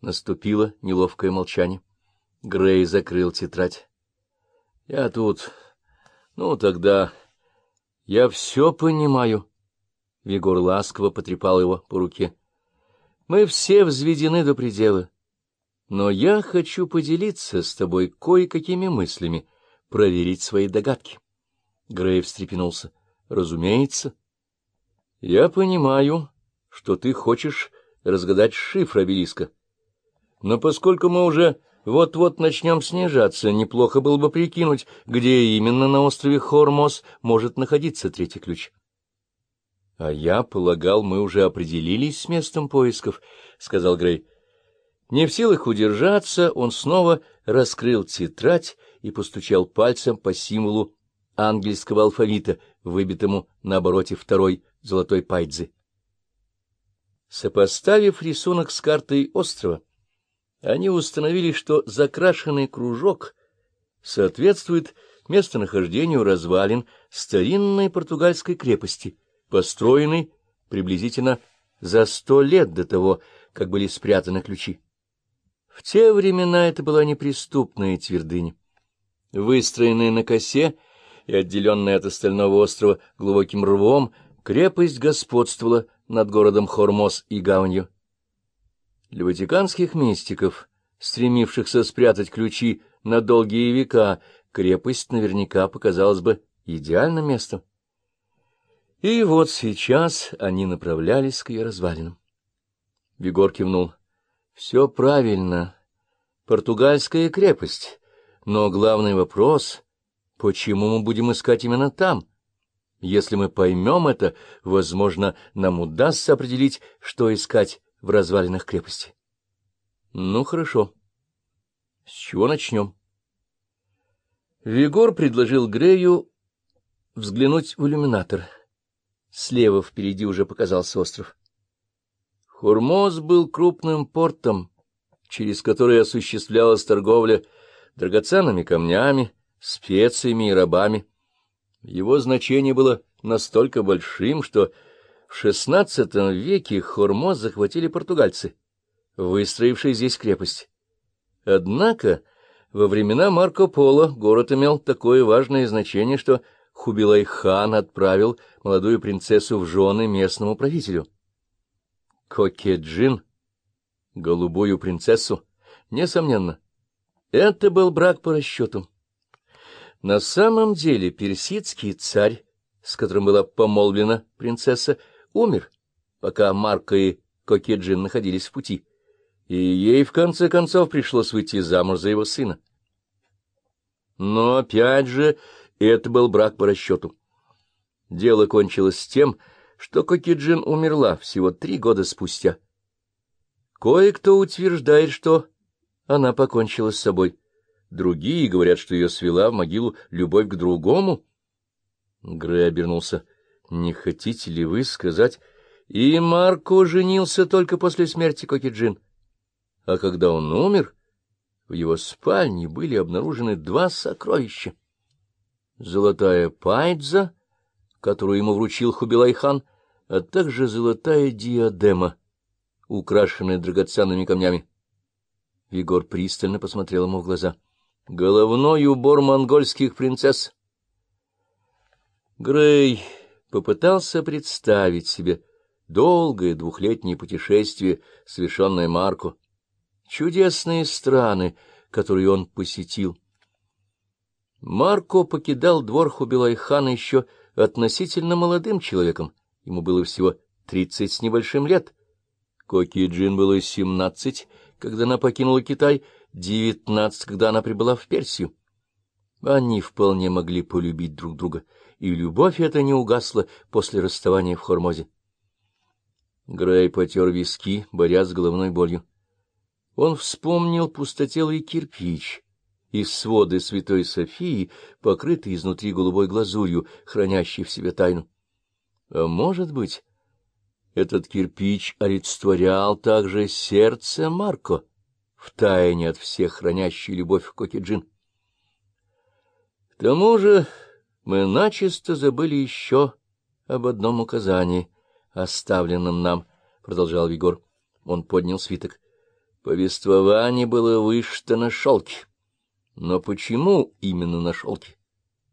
Наступило неловкое молчание. Грей закрыл тетрадь. — Я тут... Ну, тогда... Я все понимаю. Вигор ласково потрепал его по руке. — Мы все взведены до предела. Но я хочу поделиться с тобой кое-какими мыслями, проверить свои догадки. Грей встрепенулся. — Разумеется. — Я понимаю, что ты хочешь разгадать шифр обелиска. Но поскольку мы уже вот-вот начнем снижаться, неплохо было бы прикинуть, где именно на острове Хормос может находиться третий ключ. — А я полагал, мы уже определились с местом поисков, — сказал Грей. Не в силах удержаться, он снова раскрыл тетрадь и постучал пальцем по символу ангельского алфавита, выбитому на обороте второй золотой пайдзы. Сопоставив рисунок с картой острова, они установили, что закрашенный кружок соответствует местонахождению развалин старинной португальской крепости, построенной приблизительно за сто лет до того, как были спрятаны ключи. В те времена это была неприступная твердыня. Выстроенная на косе и отделенная от остального острова глубоким рвом, крепость господствовала над городом Хормос и гаванью. Для ватиканских мистиков, стремившихся спрятать ключи на долгие века, крепость наверняка показалась бы идеальным местом. И вот сейчас они направлялись к ее развалинам. Вигор кивнул. — Все правильно. Португальская крепость. Но главный вопрос — почему мы будем искать именно там? Если мы поймем это, возможно, нам удастся определить, что искать в развалинах крепости. Ну, хорошо. С чего начнем? Вигор предложил Грею взглянуть в иллюминатор. Слева впереди уже показался остров. Хурмоз был крупным портом, через который осуществлялась торговля драгоценными камнями, специями и рабами. Его значение было настолько большим, что в XVI веке Хормоз захватили португальцы, выстроившие здесь крепость. Однако во времена Марко Поло город имел такое важное значение, что Хубилай-хан отправил молодую принцессу в жены местному правителю. Кокеджин, голубую принцессу, несомненно, это был брак по расчету. На самом деле персидский царь, с которым была помолвлена принцесса, умер, пока Марко и Кокеджин находились в пути, и ей, в конце концов, пришлось выйти замуж за его сына. Но, опять же, это был брак по расчету. Дело кончилось тем, что Кокеджин умерла всего три года спустя. Кое-кто утверждает, что она покончила с собой. Другие говорят, что ее свела в могилу любовь к другому. Грей обернулся. Не хотите ли вы сказать... И Марко женился только после смерти Кокиджин. А когда он умер, в его спальне были обнаружены два сокровища. Золотая пайдза, которую ему вручил Хубилайхан, а также золотая диадема, украшенная драгоценными камнями. Егор пристально посмотрел ему в глаза. — Головной убор монгольских принцесс. Грей попытался представить себе долгое двухлетнее путешествие, совершенное Марко, чудесные страны, которые он посетил. Марко покидал двор Хубилайхана еще относительно молодым человеком, ему было всего тридцать с небольшим лет. Коки Джин было семнадцать, когда она покинула Китай, девятнадцать, когда она прибыла в Персию. Они вполне могли полюбить друг друга — и любовь эта не угасла после расставания в Хормозе. Грей потер виски, борясь с головной болью. Он вспомнил пустотелый кирпич из своды Святой Софии, покрытый изнутри голубой глазурью, хранящий в себе тайну. А может быть, этот кирпич олицетворял также сердце Марко, в тайне от всех хранящий любовь Кокиджин. К тому же мы начисто забыли еще об одном указании, оставленном нам, — продолжал Вигор. Он поднял свиток. Повествование было вышито на шелке. Но почему именно на шелке?